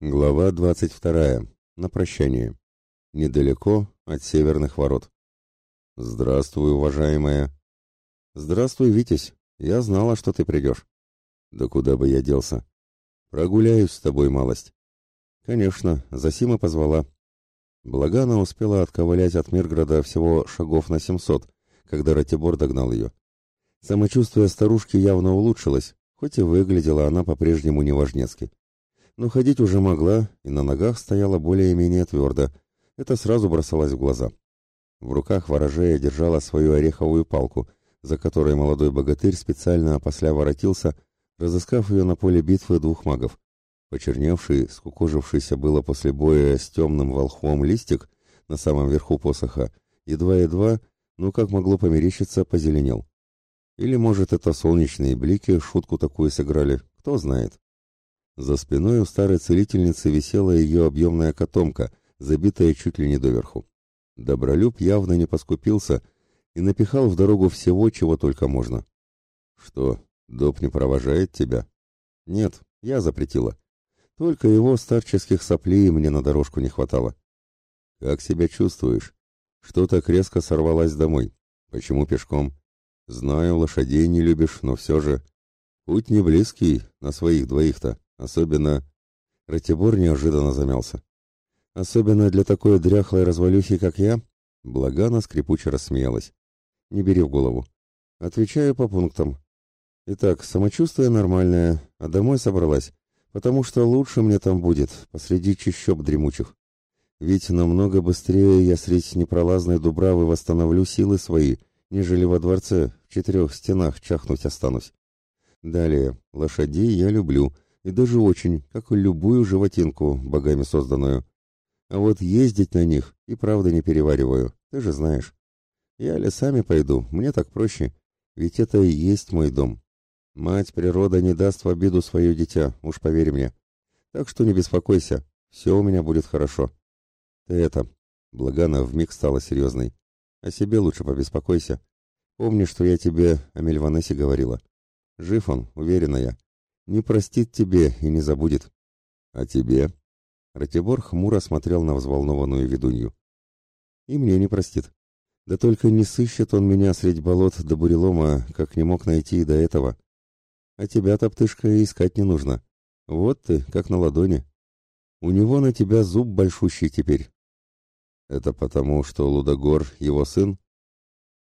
Глава 22. На прощание. Недалеко от северных ворот. Здравствуй, уважаемая. Здравствуй, Витязь. Я знала, что ты придешь. Да куда бы я делся? Прогуляюсь с тобой малость. Конечно, Засима позвала. Благана успела отковылять от Мирграда всего шагов на семьсот, когда Ратибор догнал ее. Самочувствие старушки явно улучшилось, хоть и выглядела она по-прежнему неважнецки но ходить уже могла и на ногах стояла более-менее твердо. Это сразу бросалось в глаза. В руках ворожея держала свою ореховую палку, за которой молодой богатырь специально опосля воротился, разыскав ее на поле битвы двух магов. Почерневший, скукожившийся было после боя с темным волхвом листик на самом верху посоха, едва-едва, ну как могло померещиться, позеленел. Или, может, это солнечные блики шутку такую сыграли, кто знает. За спиной у старой целительницы висела ее объемная котомка, забитая чуть ли не доверху. Добролюб явно не поскупился и напихал в дорогу всего, чего только можно. «Что, доп не провожает тебя?» «Нет, я запретила. Только его старческих соплей мне на дорожку не хватало». «Как себя чувствуешь? Что так резко сорвалась домой? Почему пешком? Знаю, лошадей не любишь, но все же...» «Путь не близкий, на своих двоих-то». Особенно... Ратибор неожиданно замялся. Особенно для такой дряхлой развалюхи, как я, Благана скрипуче рассмеялась. Не бери в голову. Отвечаю по пунктам. Итак, самочувствие нормальное, а домой собралась, потому что лучше мне там будет, посреди чащоб дремучих. Ведь намного быстрее я среди непролазной дубравы восстановлю силы свои, нежели во дворце в четырех стенах чахнуть останусь. Далее, лошадей я люблю, и даже очень, как и любую животинку, богами созданную. А вот ездить на них и правда не перевариваю, ты же знаешь. Я лесами пойду, мне так проще, ведь это и есть мой дом. Мать природа не даст в обиду свое дитя, уж поверь мне. Так что не беспокойся, все у меня будет хорошо. Ты это, Благана вмиг стала серьезной. О себе лучше побеспокойся. Помни, что я тебе о Мельванесе говорила. Жив он, уверена я. Не простит тебе и не забудет. А тебе? Ратибор хмуро смотрел на взволнованную ведунью. И мне не простит. Да только не сыщет он меня средь болот до бурелома, как не мог найти и до этого. А тебя, топтышка, искать не нужно. Вот ты, как на ладони. У него на тебя зуб большущий теперь. Это потому, что Лудогор его сын?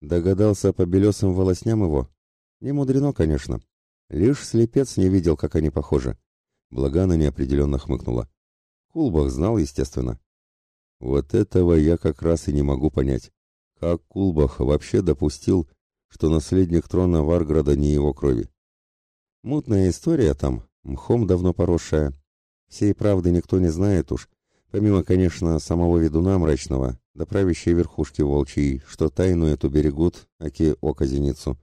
Догадался по белесым волосням его? Не мудрено, конечно. Лишь слепец не видел, как они похожи. Благана неопределенно хмыкнула. Кулбах знал, естественно. Вот этого я как раз и не могу понять. Как Кулбах вообще допустил, что наследник трона Варграда не его крови? Мутная история там, мхом давно поросшая. Всей правды никто не знает уж, помимо, конечно, самого ведуна мрачного, да правящей верхушки волчьей, что тайну эту берегут, аки око зеницу.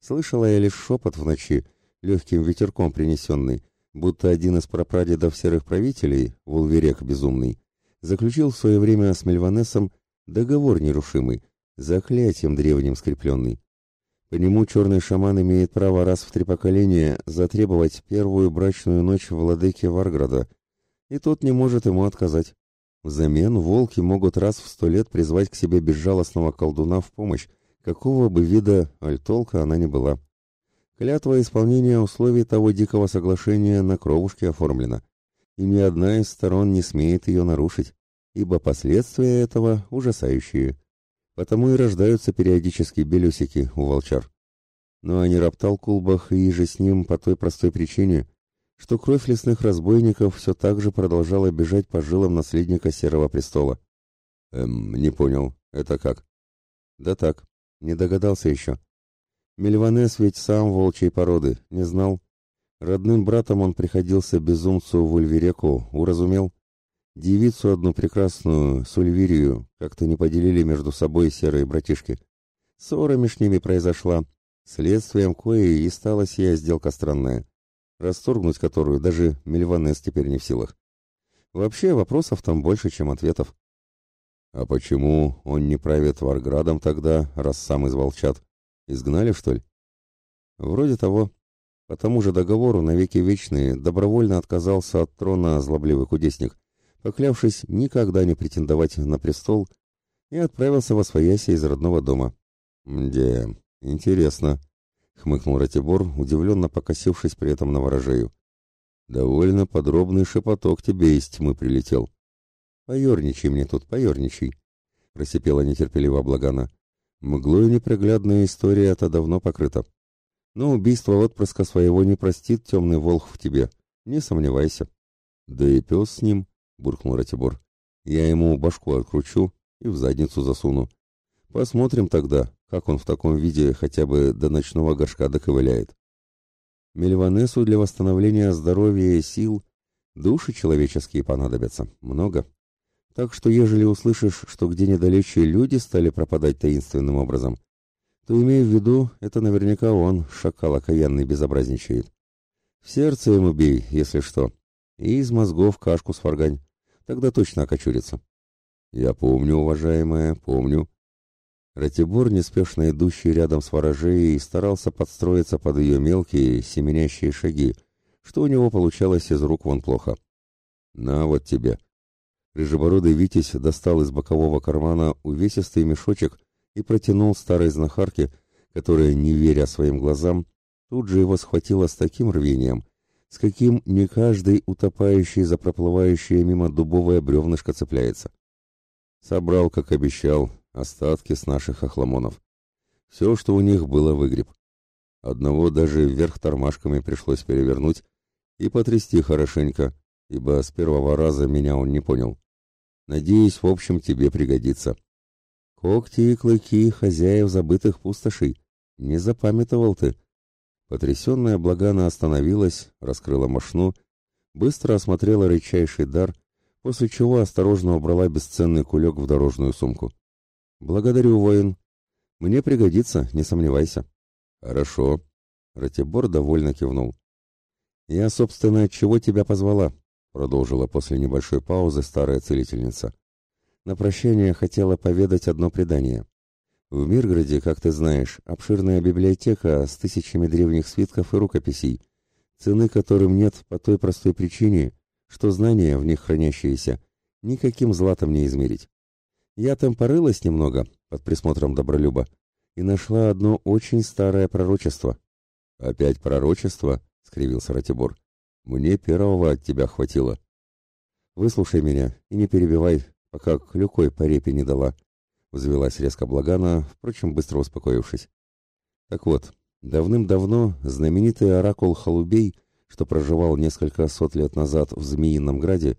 Слышала я лишь шепот в ночи, легким ветерком принесенный, будто один из прапрадедов серых правителей, Вулверек безумный, заключил в свое время с Мельванесом договор нерушимый, заклятием древним скрепленный. По нему черный шаман имеет право раз в три поколения затребовать первую брачную ночь владыки Варграда, и тот не может ему отказать. Взамен волки могут раз в сто лет призвать к себе безжалостного колдуна в помощь, какого бы вида альтолка она ни была. Клятва исполнения условий того дикого соглашения на кровушке оформлена, и ни одна из сторон не смеет ее нарушить, ибо последствия этого ужасающие. Потому и рождаются периодически белюсики у волчар. Но они роптал Кулбах и же с ним по той простой причине, что кровь лесных разбойников все так же продолжала бежать по жилам наследника Серого Престола. Эм, не понял, это как? Да так, не догадался еще. Мельванес ведь сам волчьей породы, не знал. Родным братом он приходился безумцу в Ульвереку, уразумел. Девицу одну прекрасную, Сульвирию, как-то не поделили между собой серые братишки. Ссора меж ними произошла. Следствием коей и стала сия сделка странная, расторгнуть которую даже Мельванес теперь не в силах. Вообще вопросов там больше, чем ответов. А почему он не правит Варградом тогда, раз сам из волчат? Изгнали, что ли? Вроде того. По тому же договору навеки вечные добровольно отказался от трона злобливый кудесник, поклявшись никогда не претендовать на престол, и отправился во свояси из родного дома. «Мде, интересно», — хмыкнул Ратибор, удивленно покосившись при этом на ворожею. «Довольно подробный шепоток тебе из тьмы прилетел». «Поерничай мне тут, поерничай», — просипела нетерпеливо Благана. «Мглой неприглядная история-то давно покрыта. Но убийство отпрыска своего не простит темный волх в тебе, не сомневайся». «Да и пес с ним», — буркнул Ратибор. «Я ему башку откручу и в задницу засуну. Посмотрим тогда, как он в таком виде хотя бы до ночного горшка доковыляет». Мельванесу для восстановления здоровья и сил души человеческие понадобятся, много. Так что, ежели услышишь, что где недалече люди стали пропадать таинственным образом, то имей в виду, это наверняка он, шакал окаянный, безобразничает. В сердце ему бей, если что, и из мозгов кашку сваргань, тогда точно окочурится. Я помню, уважаемая, помню. Ратибор, неспешно идущий рядом с ворожеей, старался подстроиться под ее мелкие, семенящие шаги, что у него получалось из рук вон плохо. На вот тебе. Рыжебородый Витязь достал из бокового кармана увесистый мешочек и протянул старой знахарке, которая, не веря своим глазам, тут же его схватила с таким рвением, с каким не каждый утопающий за проплывающее мимо дубовое бревнышко цепляется. Собрал, как обещал, остатки с наших охламонов. Все, что у них было, выгреб. Одного даже вверх тормашками пришлось перевернуть и потрясти хорошенько, ибо с первого раза меня он не понял. Надеюсь, в общем, тебе пригодится. Когти и клыки хозяев забытых пустошей. Не запамятовал ты. Потрясенная Благана остановилась, раскрыла мошну, быстро осмотрела редчайший дар, после чего осторожно убрала бесценный кулек в дорожную сумку. «Благодарю, воин. Мне пригодится, не сомневайся». «Хорошо». Ратибор довольно кивнул. «Я, собственно, от чего тебя позвала?» Продолжила после небольшой паузы старая целительница. На прощание хотела поведать одно предание. В Миргороде, как ты знаешь, обширная библиотека с тысячами древних свитков и рукописей, цены которым нет по той простой причине, что знания, в них хранящиеся, никаким златом не измерить. Я там порылась немного, под присмотром Добролюба, и нашла одно очень старое пророчество. «Опять пророчество?» — скривился Ратибор. Мне первого от тебя хватило. Выслушай меня и не перебивай, пока клюкой по репе не дала. Взвелась резко Благана, впрочем, быстро успокоившись. Так вот, давным-давно знаменитый оракул Халубей, что проживал несколько сот лет назад в Змеином Граде,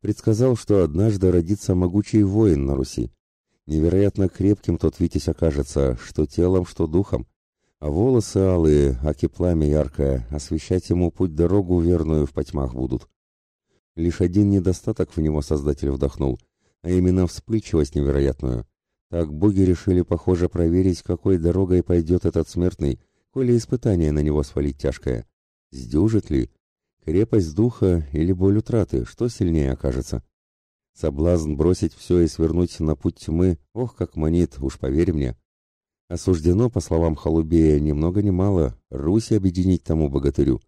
предсказал, что однажды родится могучий воин на Руси. Невероятно крепким тот Витязь окажется, что телом, что духом а волосы алые, аки пламя яркое, освещать ему путь-дорогу верную в потьмах будут. Лишь один недостаток в него Создатель вдохнул, а именно вспыльчивость невероятную. Так боги решили, похоже, проверить, какой дорогой пойдет этот смертный, коли испытание на него свалить тяжкое. Сдюжит ли? Крепость духа или боль утраты, что сильнее окажется? Соблазн бросить все и свернуть на путь тьмы, ох, как манит, уж поверь мне. Осуждено, по словам Холубея, ни много ни мало, Русь объединить тому богатырю.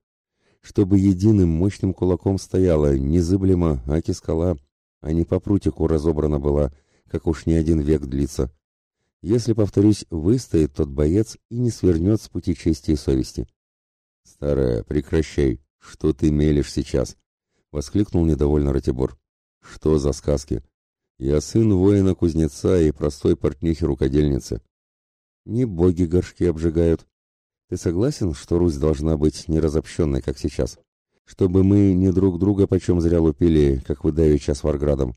Чтобы единым мощным кулаком стояла незыблемо аки скала, а не по прутику разобрана была, как уж не один век длится. Если, повторюсь, выстоит тот боец и не свернет с пути чести и совести. «Старая, прекращай! Что ты мелешь сейчас?» — воскликнул недовольно Ратибор. «Что за сказки? Я сын воина-кузнеца и простой портнихи-рукодельницы. Не боги горшки обжигают. Ты согласен, что Русь должна быть не разобщенной, как сейчас? Чтобы мы не друг друга почем зря лупили, как вы давеча с Варградом,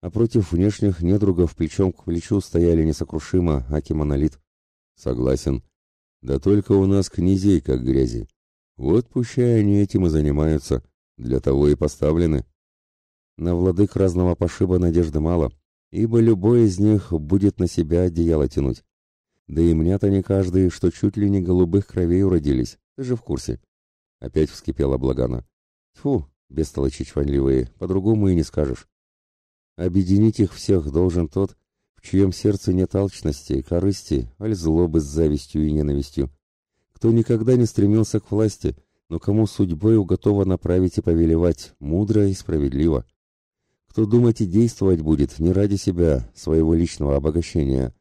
а против внешних недругов плечом к плечу стояли несокрушимо, аки монолит. Согласен. Да только у нас князей как грязи. Вот пущай они этим и занимаются, для того и поставлены. На владык разного пошиба надежды мало, ибо любой из них будет на себя одеяло тянуть. Да и мне-то не каждый, что чуть ли не голубых кровей уродились. Ты же в курсе. Опять вскипела Благана. Тьфу, бестолочи чванливые, по-другому и не скажешь. Объединить их всех должен тот, в чьем сердце нет алчности, корысти, аль злобы с завистью и ненавистью, кто никогда не стремился к власти, но кому судьбой готова направить и повелевать, мудро и справедливо. Кто думать и действовать будет не ради себя, своего личного обогащения,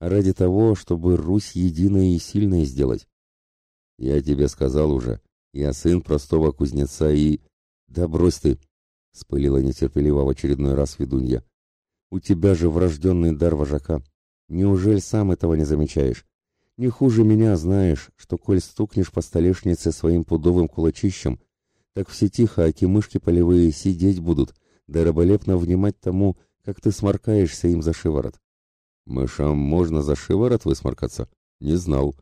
ради того, чтобы Русь единой и сильной сделать. Я тебе сказал уже, я сын простого кузнеца и... Да брось ты! — спылила нетерпеливо в очередной раз ведунья. У тебя же врожденный дар вожака. Неужели сам этого не замечаешь? Не хуже меня знаешь, что коль стукнешь по столешнице своим пудовым кулачищем, так все тихо, аки мышки полевые сидеть будут, да раболепно внимать тому, как ты сморкаешься им за шиворот. Мышам можно за шиворот высморкаться? Не знал.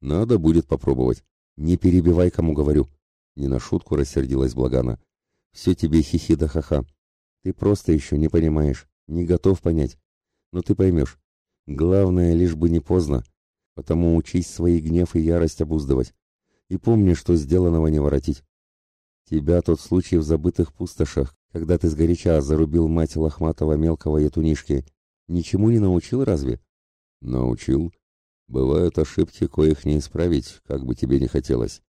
Надо будет попробовать. Не перебивай, кому говорю. Не на шутку рассердилась Благана. Все тебе хихи да ха-ха. Ты просто еще не понимаешь, не готов понять. Но ты поймешь. Главное, лишь бы не поздно. Потому учись свои гнев и ярость обуздывать. И помни, что сделанного не воротить. Тебя тот случай в забытых пустошах, когда ты сгоряча зарубил мать лохматого мелкого ятунишки, ничему не научил разве? Научил. Бывают ошибки, коих не исправить, как бы тебе не хотелось.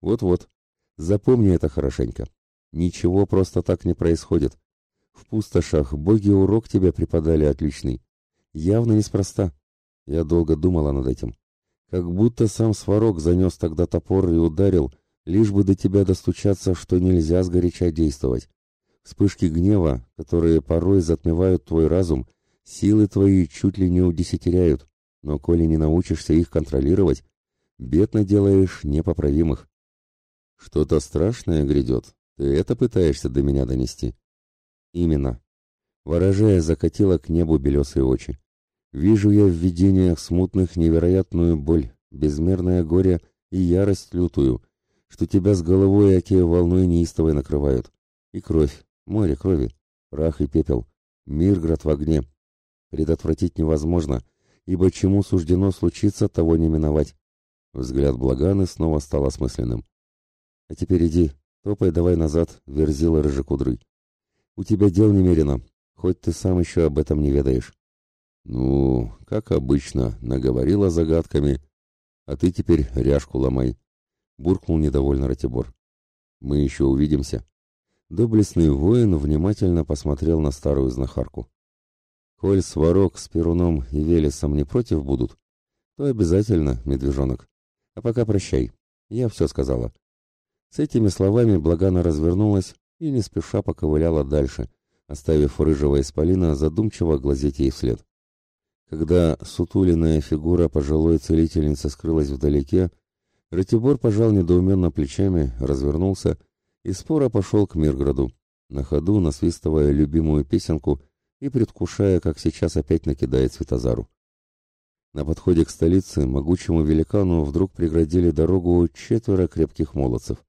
Вот-вот. Запомни это хорошенько. Ничего просто так не происходит. В пустошах боги урок тебе преподали отличный. Явно неспроста. Я долго думала над этим. Как будто сам Сварог занес тогда топор и ударил, лишь бы до тебя достучаться, что нельзя сгоряча действовать. Вспышки гнева, которые порой затмевают твой разум, силы твои чуть ли не удесятеряют, но коли не научишься их контролировать, бед наделаешь непоправимых. Что-то страшное грядет, ты это пытаешься до меня донести? Именно. Ворожая закатила к небу белесые очи. Вижу я в видениях смутных невероятную боль, безмерное горе и ярость лютую, что тебя с головой оке волной неистовой накрывают. И кровь, море крови, прах и пепел, Мирград в огне. Предотвратить невозможно, ибо чему суждено случиться, того не миновать. Взгляд Благаны снова стал осмысленным. А теперь иди, топай давай назад, верзила рыжекудрый. У тебя дел немерено, хоть ты сам еще об этом не ведаешь. Ну, как обычно, наговорила загадками, а ты теперь ряжку ломай, буркнул недовольно Ратибор. Мы еще увидимся. Доблестный воин внимательно посмотрел на старую знахарку. Коль Сварог с Перуном и Велесом не против будут, то обязательно, медвежонок. А пока прощай, я все сказала. С этими словами Благана развернулась и не спеша поковыляла дальше, оставив рыжего исполина задумчиво глазеть ей вслед. Когда сутуленная фигура пожилой целительницы скрылась вдалеке, Ратибор пожал недоуменно плечами, развернулся и споро пошел к Мирграду, на ходу насвистывая любимую песенку и предвкушая, как сейчас опять накидает Светозару. На подходе к столице могучему великану вдруг преградили дорогу четверо крепких молодцев.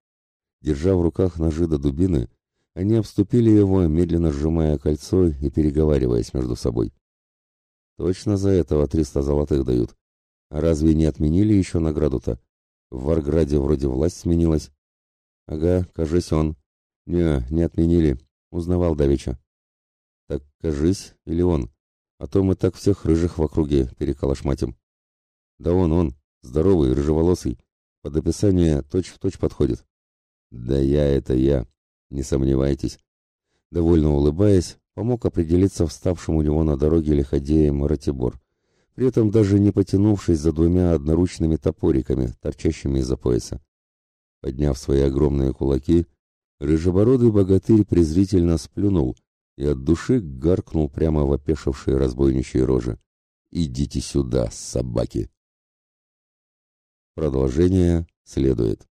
Держа в руках ножи до дубины, они обступили его, медленно сжимая кольцо и переговариваясь между собой. Точно за этого триста золотых дают. А разве не отменили еще награду-то? В Варграде вроде власть сменилась. Ага, кажись он. Не, не отменили. Узнавал давеча. Так кажись, или он? А то мы так всех рыжих в округе переколошматим. Да он, он, здоровый, рыжеволосый. Под описание точь-в-точь точь подходит. Да я это я, не сомневайтесь. Довольно улыбаясь, помог определиться вставшему у него на дороге лиходеем Ратибор, при этом даже не потянувшись за двумя одноручными топориками, торчащими из-за пояса. Подняв свои огромные кулаки, рыжебородый богатырь презрительно сплюнул и от души гаркнул прямо в опешившие разбойничьи рожи. «Идите сюда, собаки!» Продолжение следует.